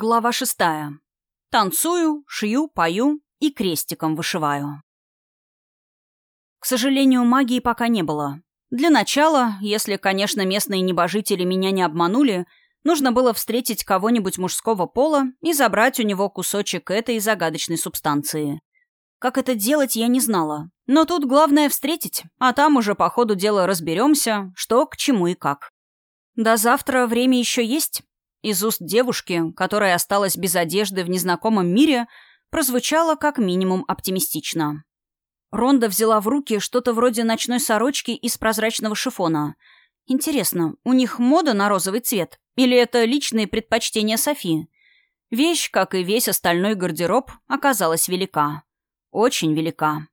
Глава шестая. Танцую, шью, пою и крестиком вышиваю. К сожалению, магии пока не было. Для начала, если, конечно, местные небожители меня не обманули, нужно было встретить кого-нибудь мужского пола и забрать у него кусочек этой загадочной субстанции. Как это делать, я не знала. Но тут главное встретить, а там уже по ходу дела разберемся, что, к чему и как. До завтра время еще есть, из уст девушки, которая осталась без одежды в незнакомом мире, прозвучало как минимум оптимистично. Ронда взяла в руки что-то вроде ночной сорочки из прозрачного шифона. Интересно, у них мода на розовый цвет? Или это личные предпочтения Софи? Вещь, как и весь остальной гардероб, оказалась велика. Очень велика.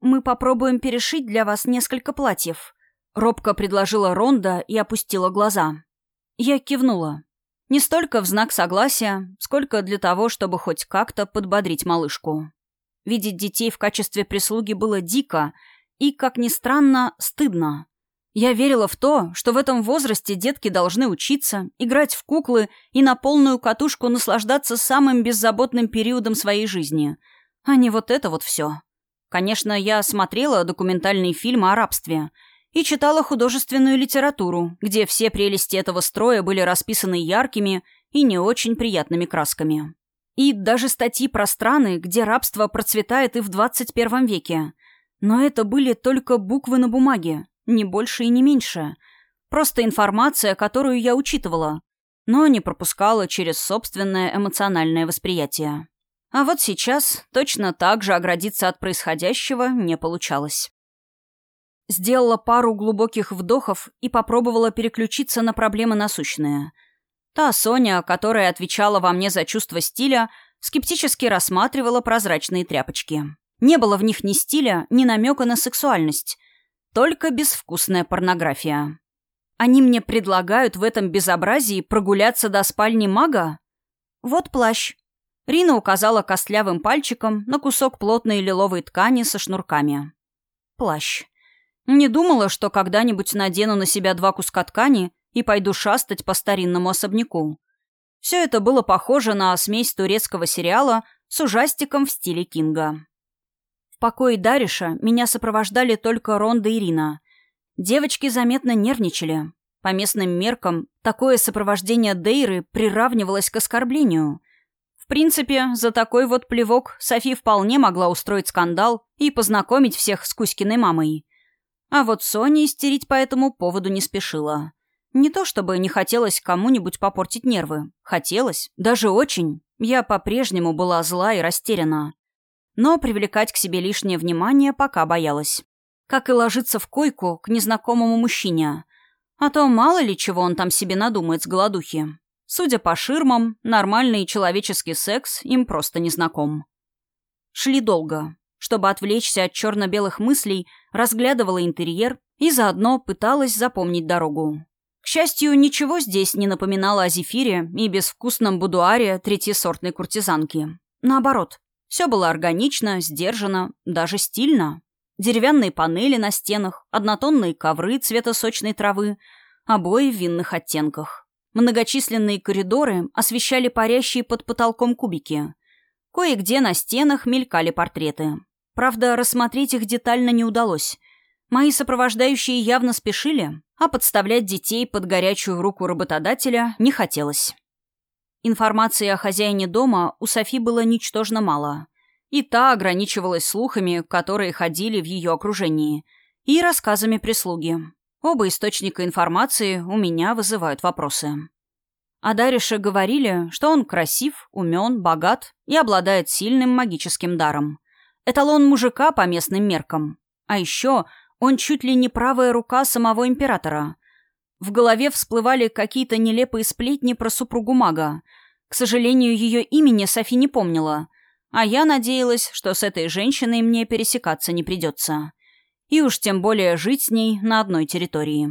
«Мы попробуем перешить для вас несколько платьев», — робко предложила Ронда и опустила глаза. Я кивнула. Не столько в знак согласия, сколько для того, чтобы хоть как-то подбодрить малышку. Видеть детей в качестве прислуги было дико и, как ни странно, стыдно. Я верила в то, что в этом возрасте детки должны учиться, играть в куклы и на полную катушку наслаждаться самым беззаботным периодом своей жизни, а не вот это вот все. Конечно, я смотрела документальные фильмы о рабстве — и читала художественную литературу, где все прелести этого строя были расписаны яркими и не очень приятными красками. И даже статьи про страны, где рабство процветает и в 21 веке. Но это были только буквы на бумаге, не больше и не меньше. Просто информация, которую я учитывала, но не пропускала через собственное эмоциональное восприятие. А вот сейчас точно так же оградиться от происходящего не получалось. Сделала пару глубоких вдохов и попробовала переключиться на проблемы насущные. Та Соня, которая отвечала во мне за чувство стиля, скептически рассматривала прозрачные тряпочки. Не было в них ни стиля, ни намека на сексуальность. Только безвкусная порнография. Они мне предлагают в этом безобразии прогуляться до спальни мага? Вот плащ. Рина указала костлявым пальчиком на кусок плотной лиловой ткани со шнурками. Плащ. Не думала, что когда-нибудь надену на себя два куска ткани и пойду шастать по старинному особняку. Все это было похоже на смесь турецкого сериала с ужастиком в стиле Кинга. В покое Дариша меня сопровождали только Ронда и Ирина. Девочки заметно нервничали. По местным меркам, такое сопровождение Дейры приравнивалось к оскорблению. В принципе, за такой вот плевок Софи вполне могла устроить скандал и познакомить всех с Кузькиной мамой. А вот Соня истерить по этому поводу не спешила. Не то чтобы не хотелось кому-нибудь попортить нервы. Хотелось. Даже очень. Я по-прежнему была зла и растеряна. Но привлекать к себе лишнее внимание пока боялась. Как и ложиться в койку к незнакомому мужчине. А то мало ли чего он там себе надумает с голодухи. Судя по ширмам, нормальный человеческий секс им просто не знаком. Шли долго. Чтобы отвлечься от черно-белых мыслей, разглядывала интерьер и заодно пыталась запомнить дорогу. К счастью, ничего здесь не напоминало о зефире и безвкусном будуаре третьесортной куртизанки. Наоборот, все было органично, сдержанно, даже стильно. Деревянные панели на стенах, однотонные ковры цвета сочной травы, обои в винных оттенках. Многочисленные коридоры освещали парящие под потолком кубики. Кое-где на стенах мелькали портреты. Правда, рассмотреть их детально не удалось. Мои сопровождающие явно спешили, а подставлять детей под горячую руку работодателя не хотелось. Информации о хозяине дома у Софи было ничтожно мало. И та ограничивалась слухами, которые ходили в ее окружении, и рассказами прислуги. Оба источника информации у меня вызывают вопросы. О Дарише говорили, что он красив, умен, богат и обладает сильным магическим даром – Эталон мужика по местным меркам. А еще он чуть ли не правая рука самого императора. В голове всплывали какие-то нелепые сплетни про супругу мага. К сожалению, ее имени Софи не помнила. А я надеялась, что с этой женщиной мне пересекаться не придется. И уж тем более жить с ней на одной территории.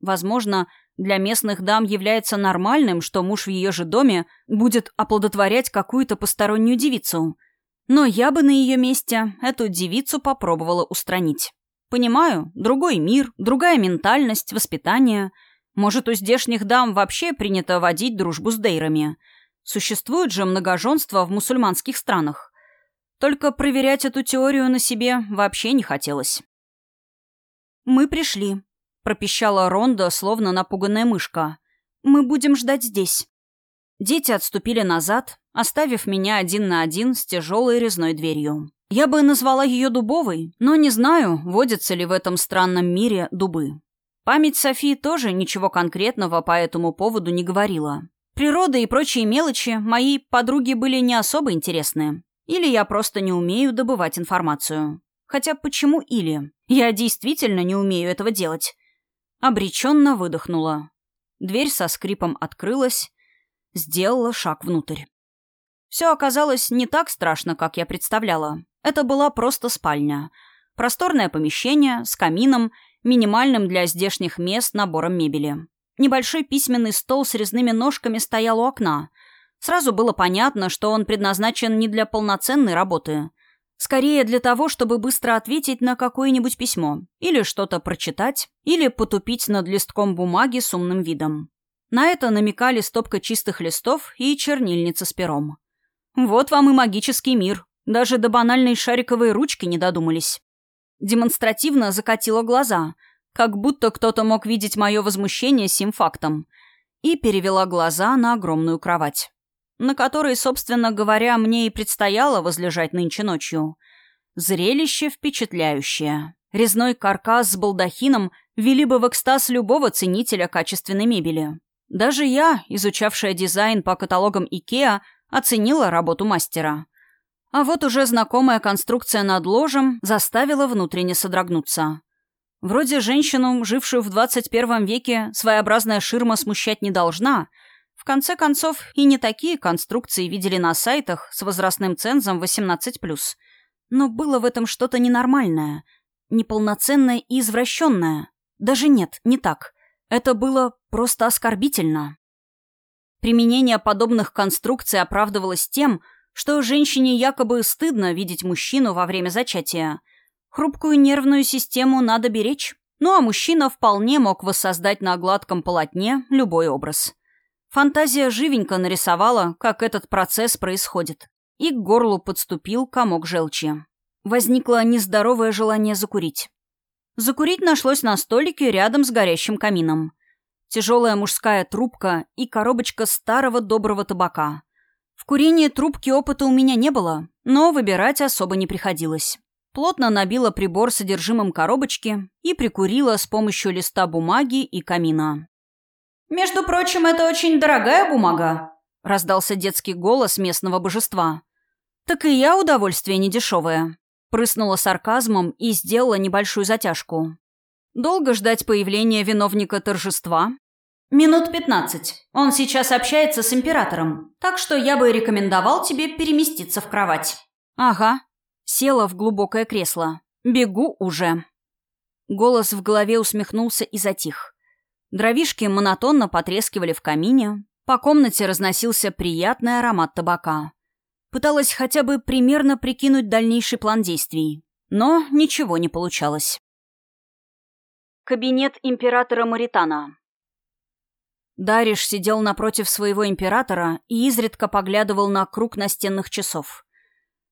Возможно, для местных дам является нормальным, что муж в ее же доме будет оплодотворять какую-то постороннюю девицу – но я бы на ее месте эту девицу попробовала устранить. Понимаю, другой мир, другая ментальность, воспитание. Может, у здешних дам вообще принято водить дружбу с дейрами. Существует же многоженство в мусульманских странах. Только проверять эту теорию на себе вообще не хотелось. «Мы пришли», — пропищала Ронда, словно напуганная мышка. «Мы будем ждать здесь». Дети отступили назад, оставив меня один на один с тяжелой резной дверью. Я бы назвала ее дубовой, но не знаю, водятся ли в этом странном мире дубы. Память Софии тоже ничего конкретного по этому поводу не говорила. Природа и прочие мелочи моей подруге были не особо интересны. Или я просто не умею добывать информацию. Хотя почему или? Я действительно не умею этого делать. Обреченно выдохнула. Дверь со скрипом открылась, сделала шаг внутрь. Все оказалось не так страшно, как я представляла. Это была просто спальня. Просторное помещение с камином, минимальным для здешних мест набором мебели. Небольшой письменный стол с резными ножками стоял у окна. Сразу было понятно, что он предназначен не для полноценной работы. Скорее для того, чтобы быстро ответить на какое-нибудь письмо, или что-то прочитать, или потупить над листком бумаги с умным видом. На это намекали стопка чистых листов и чернильница с пером. Вот вам и магический мир. Даже до банальной шариковой ручки не додумались. Демонстративно закатила глаза, как будто кто-то мог видеть мое возмущение сим фактом, и перевела глаза на огромную кровать на которой, собственно говоря, мне и предстояло возлежать нынче ночью. Зрелище впечатляющее. Резной каркас с балдахином вели бы в экстаз любого ценителя качественной мебели. Даже я, изучавшая дизайн по каталогам Икеа, оценила работу мастера. А вот уже знакомая конструкция над ложем заставила внутренне содрогнуться. Вроде женщину, жившую в 21 веке, своеобразная ширма смущать не должна — в конце концов, и не такие конструкции видели на сайтах с возрастным цензом 18+. Но было в этом что-то ненормальное, неполноценное и извращенное. Даже нет, не так. Это было просто оскорбительно. Применение подобных конструкций оправдывалось тем, что женщине якобы стыдно видеть мужчину во время зачатия. Хрупкую нервную систему надо беречь. Ну а мужчина вполне мог воссоздать на гладком полотне любой образ. Фантазия живенько нарисовала, как этот процесс происходит. И к горлу подступил комок желчи. Возникло нездоровое желание закурить. Закурить нашлось на столике рядом с горящим камином. Тяжелая мужская трубка и коробочка старого доброго табака. В курении трубки опыта у меня не было, но выбирать особо не приходилось. Плотно набила прибор содержимым коробочки и прикурила с помощью листа бумаги и камина. «Между прочим, это очень дорогая бумага», — раздался детский голос местного божества. «Так и я удовольствие недешевое», — прыснула сарказмом и сделала небольшую затяжку. «Долго ждать появления виновника торжества?» «Минут пятнадцать. Он сейчас общается с императором, так что я бы рекомендовал тебе переместиться в кровать». «Ага». Села в глубокое кресло. «Бегу уже». Голос в голове усмехнулся и затих. Дровишки монотонно потрескивали в камине, по комнате разносился приятный аромат табака. Пыталась хотя бы примерно прикинуть дальнейший план действий, но ничего не получалось. Кабинет императора Маритана Дариш сидел напротив своего императора и изредка поглядывал на круг настенных часов.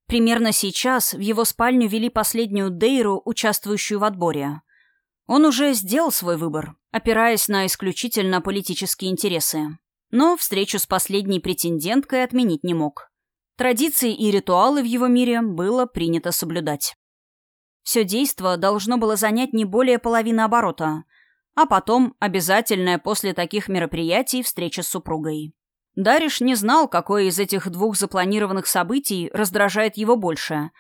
Примерно сейчас в его спальню вели последнюю Дейру, участвующую в отборе. Он уже сделал свой выбор, опираясь на исключительно политические интересы. Но встречу с последней претенденткой отменить не мог. Традиции и ритуалы в его мире было принято соблюдать. Все действо должно было занять не более половины оборота, а потом обязательная после таких мероприятий встреча с супругой. Дариш не знал, какое из этих двух запланированных событий раздражает его больше.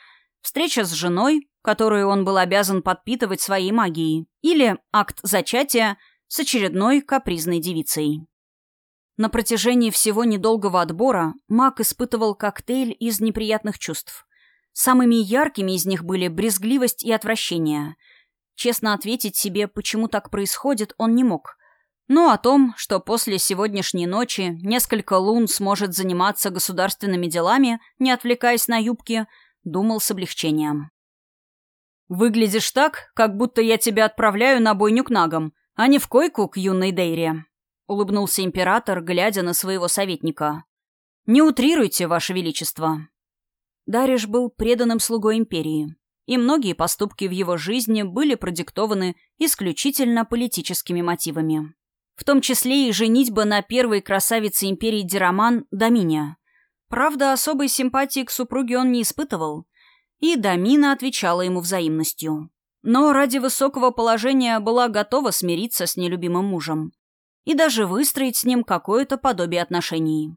Встреча с женой которую он был обязан подпитывать своей магией, или акт зачатия с очередной капризной девицей. На протяжении всего недолгого отбора маг испытывал коктейль из неприятных чувств. Самыми яркими из них были брезгливость и отвращение. Честно ответить себе, почему так происходит, он не мог. Но о том, что после сегодняшней ночи несколько лун сможет заниматься государственными делами, не отвлекаясь на юбки, думал с облегчением. «Выглядишь так, как будто я тебя отправляю на бойню к нагам, а не в койку к юной Дейре», — улыбнулся император, глядя на своего советника. Не утрируйте, Ваше Величество. Дариш был преданным слугой империи, и многие поступки в его жизни были продиктованы исключительно политическими мотивами. В том числе и женитьба на первой красавице империи Дироман Доминия. Правда, особой симпатии к супруге он не испытывал, и Домина отвечала ему взаимностью. Но ради высокого положения была готова смириться с нелюбимым мужем и даже выстроить с ним какое-то подобие отношений.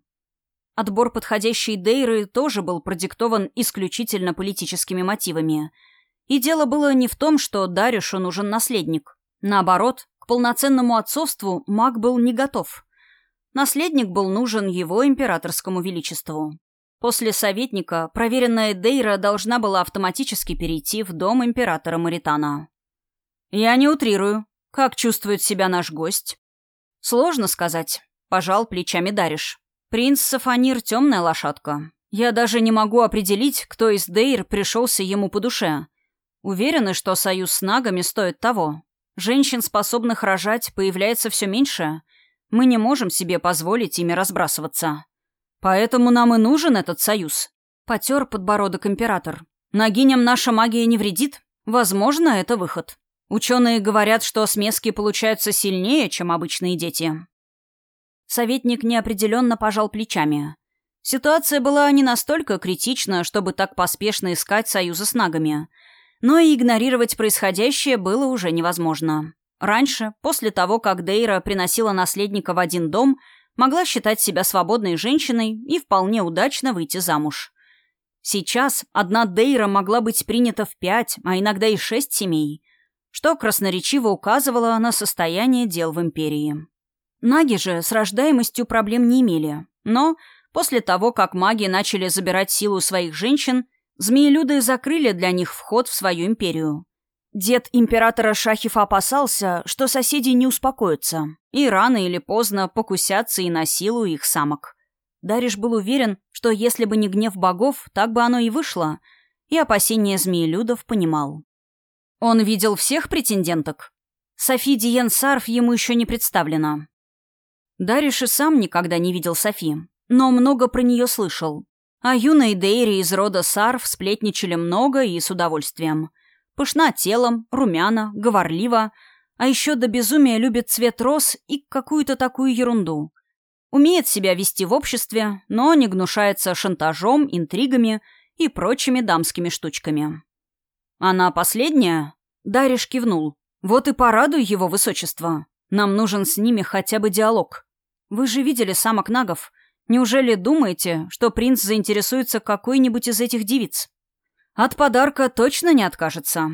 Отбор подходящей Дейры тоже был продиктован исключительно политическими мотивами. И дело было не в том, что Дарюшу нужен наследник. Наоборот, к полноценному отцовству маг был не готов. Наследник был нужен его императорскому величеству. После советника проверенная Дейра должна была автоматически перейти в дом императора Маритана. «Я не утрирую. Как чувствует себя наш гость?» «Сложно сказать», — пожал плечами Дариш. Принц Сафанир — темная лошадка. Я даже не могу определить, кто из Дейр пришелся ему по душе. Уверены, что союз с нагами стоит того. Женщин, способных рожать, появляется все меньше. Мы не можем себе позволить ими разбрасываться. Поэтому нам и нужен этот союз. Потер подбородок император. Нагиням наша магия не вредит. Возможно, это выход. Ученые говорят, что смески получаются сильнее, чем обычные дети. Советник неопределенно пожал плечами. Ситуация была не настолько критична, чтобы так поспешно искать союза с нагами. Но и игнорировать происходящее было уже невозможно. Раньше, после того, как Дейра приносила наследника в один дом, могла считать себя свободной женщиной и вполне удачно выйти замуж. Сейчас одна Дейра могла быть принята в пять, а иногда и шесть семей, что красноречиво указывало на состояние дел в империи. Наги же с рождаемостью проблем не имели. Но после того, как маги начали забирать силу своих женщин, змеелюды закрыли для них вход в свою империю. Дед императора Шахифа опасался, что соседи не успокоятся, и рано или поздно покусятся и на силу их самок. Дариш был уверен, что если бы не гнев богов, так бы оно и вышло, и опасения змеелюдов понимал. Он видел всех претенденток. Софи Диен Сарф ему еще не представлена. Дариш и сам никогда не видел Софи, но много про нее слышал. А юной Дейри из рода Сарф сплетничали много и с удовольствием. Пышна телом, румяна, говорлива, а еще до безумия любит цвет роз и какую-то такую ерунду. Умеет себя вести в обществе, но не гнушается шантажом, интригами и прочими дамскими штучками. «Она последняя?» Дариш кивнул. «Вот и порадуй его высочество. Нам нужен с ними хотя бы диалог». Вы же видели самок нагов. Неужели думаете, что принц заинтересуется какой-нибудь из этих девиц? От подарка точно не откажется.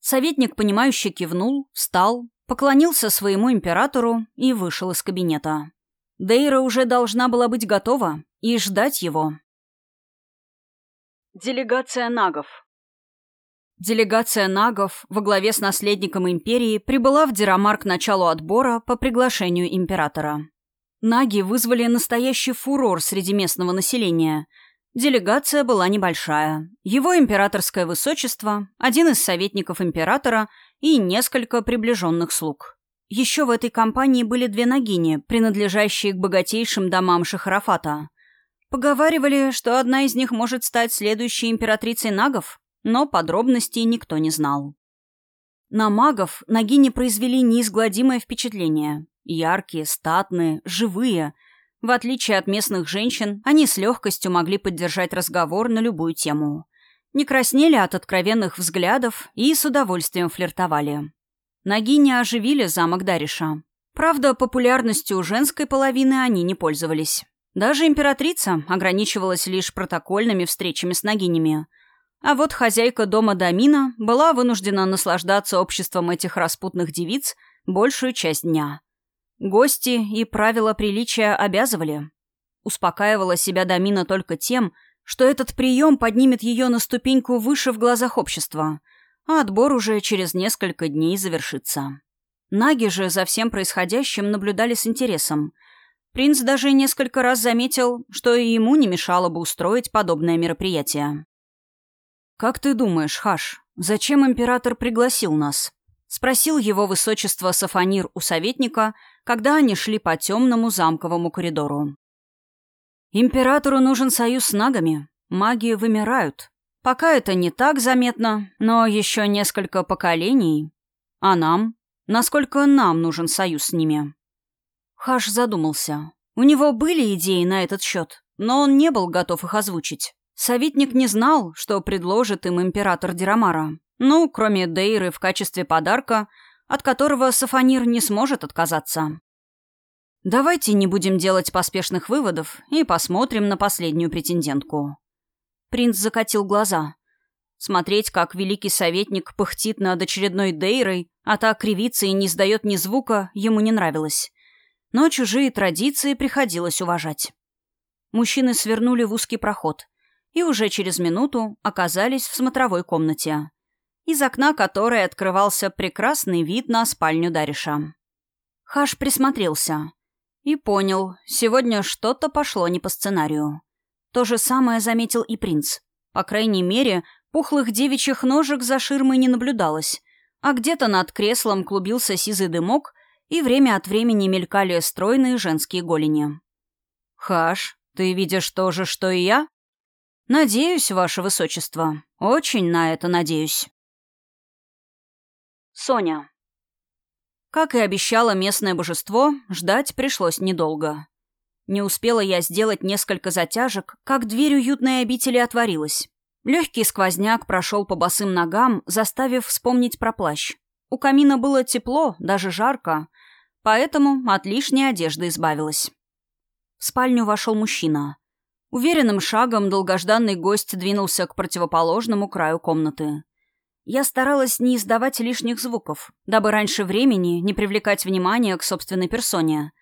Советник, понимающе кивнул, встал, поклонился своему императору и вышел из кабинета. Дейра уже должна была быть готова и ждать его. Делегация нагов Делегация нагов во главе с наследником империи прибыла в Дирамар к началу отбора по приглашению императора. Наги вызвали настоящий фурор среди местного населения. Делегация была небольшая. Его императорское высочество, один из советников императора и несколько приближенных слуг. Еще в этой компании были две нагини, принадлежащие к богатейшим домам Шахарафата. Поговаривали, что одна из них может стать следующей императрицей нагов, но подробностей никто не знал. На магов нагини произвели неизгладимое впечатление. Яркие, статные, живые. В отличие от местных женщин, они с легкостью могли поддержать разговор на любую тему. Не краснели от откровенных взглядов и с удовольствием флиртовали. Нагини оживили замок Дариша. Правда, популярностью у женской половины они не пользовались. Даже императрица ограничивалась лишь протокольными встречами с нагинями. А вот хозяйка дома Дамина была вынуждена наслаждаться обществом этих распутных девиц большую часть дня. Гости и правила приличия обязывали. Успокаивала себя Дамина только тем, что этот прием поднимет ее на ступеньку выше в глазах общества, а отбор уже через несколько дней завершится. Наги же за всем происходящим наблюдали с интересом. Принц даже несколько раз заметил, что и ему не мешало бы устроить подобное мероприятие. «Как ты думаешь, Хаш, зачем император пригласил нас?» — спросил его высочество Сафанир у советника — когда они шли по темному замковому коридору. Императору нужен союз с нагами. Маги вымирают. Пока это не так заметно, но еще несколько поколений. А нам? Насколько нам нужен союз с ними? Хаш задумался. У него были идеи на этот счет, но он не был готов их озвучить. Советник не знал, что предложит им император Дирамара. Ну, кроме Дейры в качестве подарка, от которого Сафанир не сможет отказаться. Давайте не будем делать поспешных выводов и посмотрим на последнюю претендентку. Принц закатил глаза. Смотреть, как великий советник пыхтит над очередной Дейрой, а та кривится и не издает ни звука, ему не нравилось. Но чужие традиции приходилось уважать. Мужчины свернули в узкий проход и уже через минуту оказались в смотровой комнате из окна которой открывался прекрасный вид на спальню Дариша. Хаш присмотрелся и понял, сегодня что-то пошло не по сценарию. То же самое заметил и принц. По крайней мере, пухлых девичьих ножек за ширмой не наблюдалось, а где-то над креслом клубился сизый дымок, и время от времени мелькали стройные женские голени. «Хаш, ты видишь то же, что и я?» «Надеюсь, ваше высочество. Очень на это надеюсь». Соня. Как и обещало местное божество, ждать пришлось недолго. Не успела я сделать несколько затяжек, как дверь уютной обители отворилась. Легкий сквозняк прошел по босым ногам, заставив вспомнить про плащ. У камина было тепло, даже жарко, поэтому от лишней одежды избавилась. В спальню вошел мужчина. Уверенным шагом долгожданный гость двинулся к противоположному краю комнаты. Я старалась не издавать лишних звуков, дабы раньше времени не привлекать внимания к собственной персоне.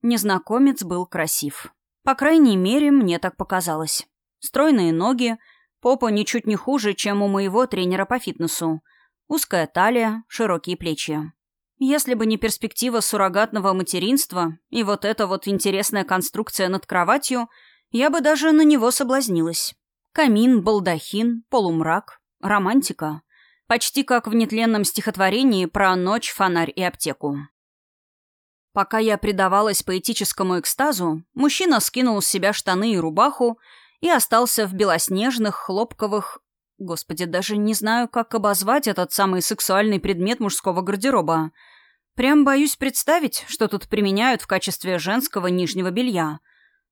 Незнакомец был красив. По крайней мере, мне так показалось. Стройные ноги, попа ничуть не хуже, чем у моего тренера по фитнесу. Узкая талия, широкие плечи. Если бы не перспектива суррогатного материнства и вот эта вот интересная конструкция над кроватью, я бы даже на него соблазнилась. Камин, балдахин, полумрак, романтика. Почти как в нетленном стихотворении про ночь, фонарь и аптеку. Пока я предавалась поэтическому экстазу, мужчина скинул с себя штаны и рубаху и остался в белоснежных, хлопковых... Господи, даже не знаю, как обозвать этот самый сексуальный предмет мужского гардероба. Прям боюсь представить, что тут применяют в качестве женского нижнего белья.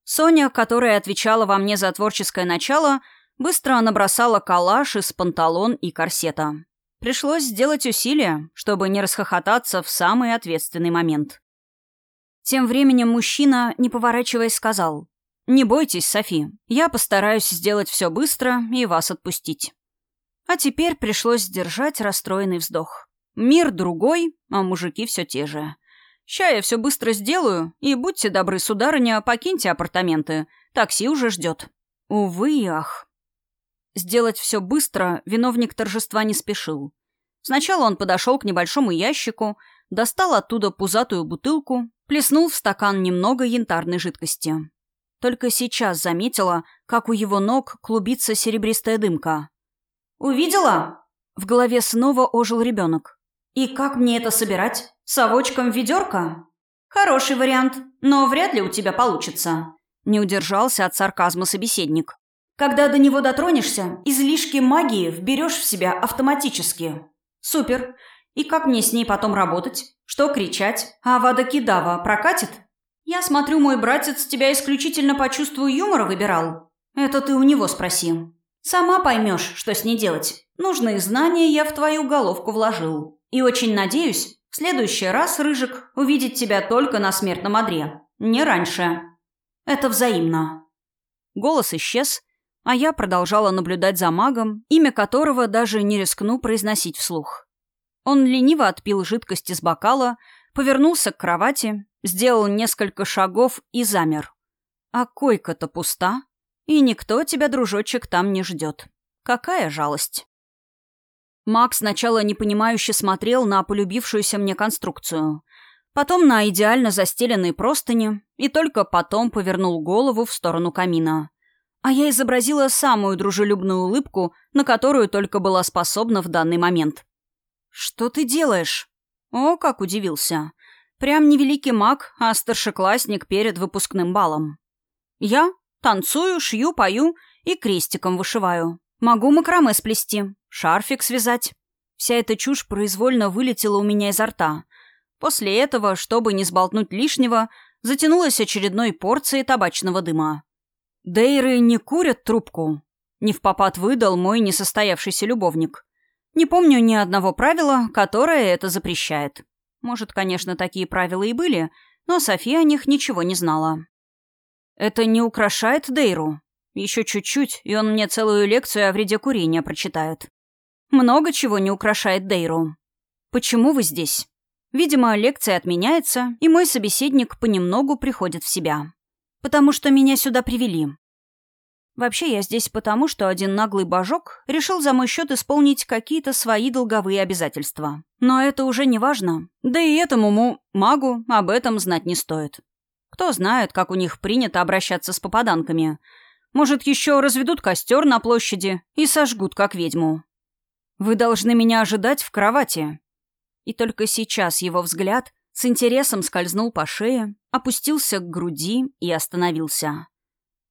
Соня, которая отвечала во мне за творческое начало, быстро набросала калаш из панталон и корсета. Пришлось сделать усилия, чтобы не расхохотаться в самый ответственный момент. Тем временем мужчина, не поворачиваясь, сказал, «Не бойтесь, Софи, я постараюсь сделать все быстро и вас отпустить». А теперь пришлось сдержать расстроенный вздох. Мир другой, а мужики все те же. Ща я все быстро сделаю, и будьте добры, сударыня, покиньте апартаменты. Такси уже ждет. Увы ах. Сделать все быстро виновник торжества не спешил. Сначала он подошел к небольшому ящику, достал оттуда пузатую бутылку, плеснул в стакан немного янтарной жидкости. Только сейчас заметила, как у его ног клубится серебристая дымка. «Увидела?» В голове снова ожил ребенок. «И как мне это собирать? Совочком в ведерко?» «Хороший вариант, но вряд ли у тебя получится», — не удержался от сарказма собеседник. Когда до него дотронешься, излишки магии вберешь в себя автоматически. Супер. И как мне с ней потом работать? Что кричать? А Вада Кидава прокатит? Я смотрю, мой братец тебя исключительно по чувству юмора выбирал. Это ты у него спроси. Сама поймешь, что с ней делать. Нужные знания я в твою головку вложил. И очень надеюсь, в следующий раз, Рыжик, увидеть тебя только на смертном одре. Не раньше. Это взаимно. Голос исчез, а я продолжала наблюдать за магом, имя которого даже не рискну произносить вслух. Он лениво отпил жидкость из бокала, повернулся к кровати, сделал несколько шагов и замер. А койка-то пуста, и никто тебя, дружочек, там не ждет. Какая жалость. Маг сначала непонимающе смотрел на полюбившуюся мне конструкцию, потом на идеально застеленные простыни и только потом повернул голову в сторону камина а я изобразила самую дружелюбную улыбку, на которую только была способна в данный момент. «Что ты делаешь?» О, как удивился. Прям не великий маг, а старшеклассник перед выпускным балом. «Я? Танцую, шью, пою и крестиком вышиваю. Могу макраме сплести, шарфик связать. Вся эта чушь произвольно вылетела у меня изо рта. После этого, чтобы не сболтнуть лишнего, затянулась очередной порцией табачного дыма. Дейры не курят трубку. Не в попад выдал мой несостоявшийся любовник. Не помню ни одного правила, которое это запрещает. Может, конечно, такие правила и были, но София о них ничего не знала. Это не украшает Дейру. Еще чуть-чуть, и он мне целую лекцию о вреде курения прочитает. Много чего не украшает Дейру. Почему вы здесь? Видимо, лекция отменяется, и мой собеседник понемногу приходит в себя. Потому что меня сюда привели. Вообще, я здесь потому, что один наглый божок решил за мой счет исполнить какие-то свои долговые обязательства. Но это уже не важно. Да и этому му, магу об этом знать не стоит. Кто знает, как у них принято обращаться с попаданками. Может, еще разведут костер на площади и сожгут, как ведьму. Вы должны меня ожидать в кровати. И только сейчас его взгляд с интересом скользнул по шее, опустился к груди и остановился.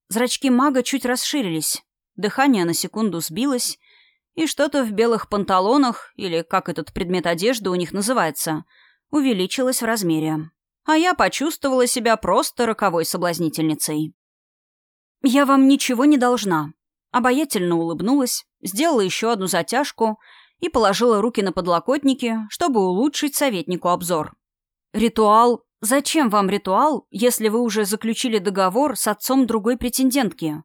Зрачки мага чуть расширились, дыхание на секунду сбилось, и что-то в белых панталонах, или как этот предмет одежды у них называется, увеличилось в размере. А я почувствовала себя просто роковой соблазнительницей. «Я вам ничего не должна», обаятельно улыбнулась, сделала еще одну затяжку и положила руки на подлокотники, чтобы улучшить советнику обзор. «Ритуал Зачем вам ритуал, если вы уже заключили договор с отцом другой претендентки?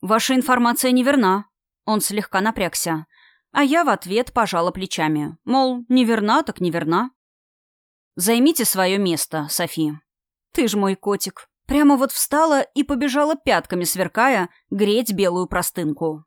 Ваша информация неверна. Он слегка напрягся. А я в ответ пожала плечами. Мол, неверна так неверна. Займите свое место, Софи. Ты ж мой котик. Прямо вот встала и побежала пятками, сверкая, греть белую простынку.